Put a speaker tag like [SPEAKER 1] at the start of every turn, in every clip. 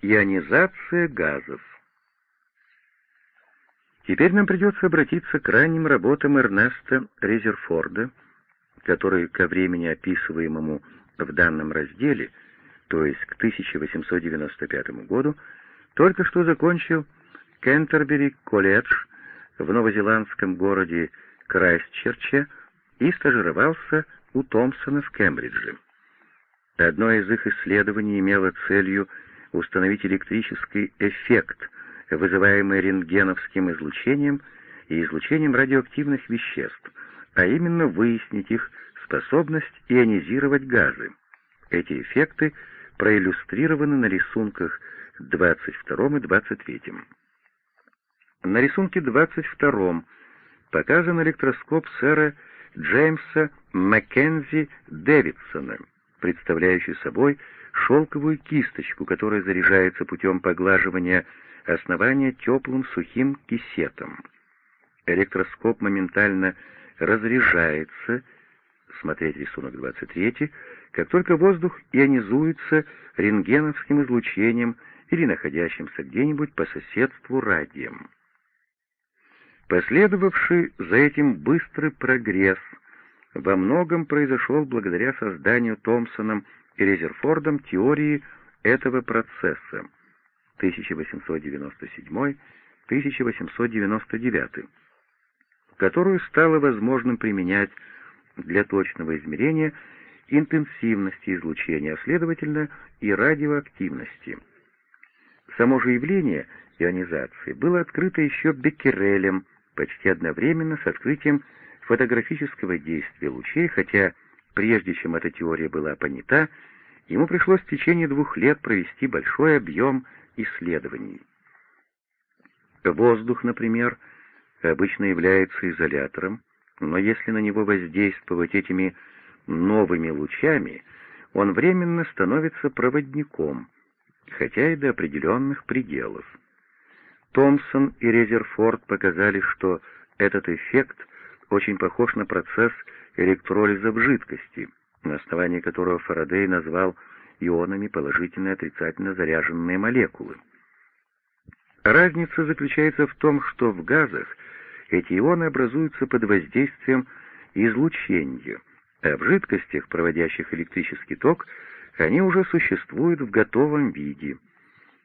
[SPEAKER 1] Ионизация газов. Теперь нам придется обратиться к ранним работам Эрнеста Резерфорда, который ко времени, описываемому в данном разделе, то есть к 1895 году, только что закончил Кентербери колледж в новозеландском городе Крайстчерче и стажировался у Томпсона в Кембридже. Одно из их исследований имело целью установить электрический эффект вызываемый рентгеновским излучением и излучением радиоактивных веществ, а именно выяснить их способность ионизировать газы. Эти эффекты проиллюстрированы на рисунках 22 и 23. На рисунке 22 показан электроскоп сэра Джеймса Маккензи Дэвидсона, представляющий собой шелковую кисточку, которая заряжается путем поглаживания основание теплым сухим кисетом. Электроскоп моментально разряжается, смотреть рисунок 23, как только воздух ионизуется рентгеновским излучением или находящимся где-нибудь по соседству радием. Последовавший за этим быстрый прогресс во многом произошел благодаря созданию Томпсоном и Резерфордом теории этого процесса, 1897-1899, которую стало возможным применять для точного измерения интенсивности излучения, а следовательно и радиоактивности. Само же явление ионизации было открыто еще Беккерелем почти одновременно с открытием фотографического действия лучей, хотя прежде чем эта теория была понята, ему пришлось в течение двух лет провести большой объем исследований. Воздух, например, обычно является изолятором, но если на него воздействовать этими новыми лучами, он временно становится проводником, хотя и до определенных пределов. Томпсон и Резерфорд показали, что этот эффект очень похож на процесс электролиза в жидкости, на основании которого Фарадей назвал ионами положительно и отрицательно заряженные молекулы. Разница заключается в том, что в газах эти ионы образуются под воздействием излучения, а в жидкостях, проводящих электрический ток, они уже существуют в готовом виде.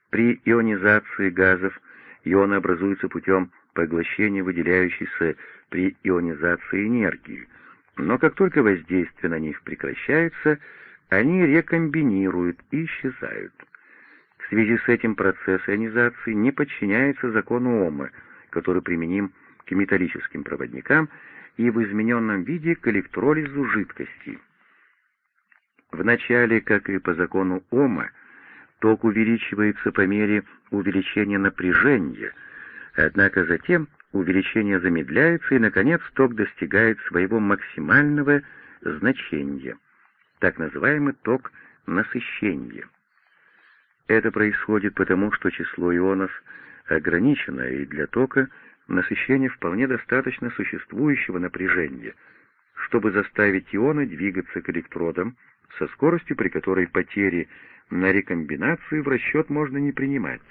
[SPEAKER 1] При ионизации газов ионы образуются путем поглощения выделяющейся при ионизации энергии, но как только воздействие на них прекращается, они рекомбинируют и исчезают. В связи с этим процесс ионизации не подчиняется закону Ома, который применим к металлическим проводникам и в измененном виде к электролизу жидкости. Вначале, как и по закону Ома, ток увеличивается по мере увеличения напряжения, однако затем увеличение замедляется и, наконец, ток достигает своего максимального значения так называемый ток насыщения. Это происходит потому, что число ионов ограничено, и для тока насыщения вполне достаточно существующего напряжения, чтобы заставить ионы двигаться к электродам со скоростью, при которой потери на рекомбинацию в расчет можно не принимать.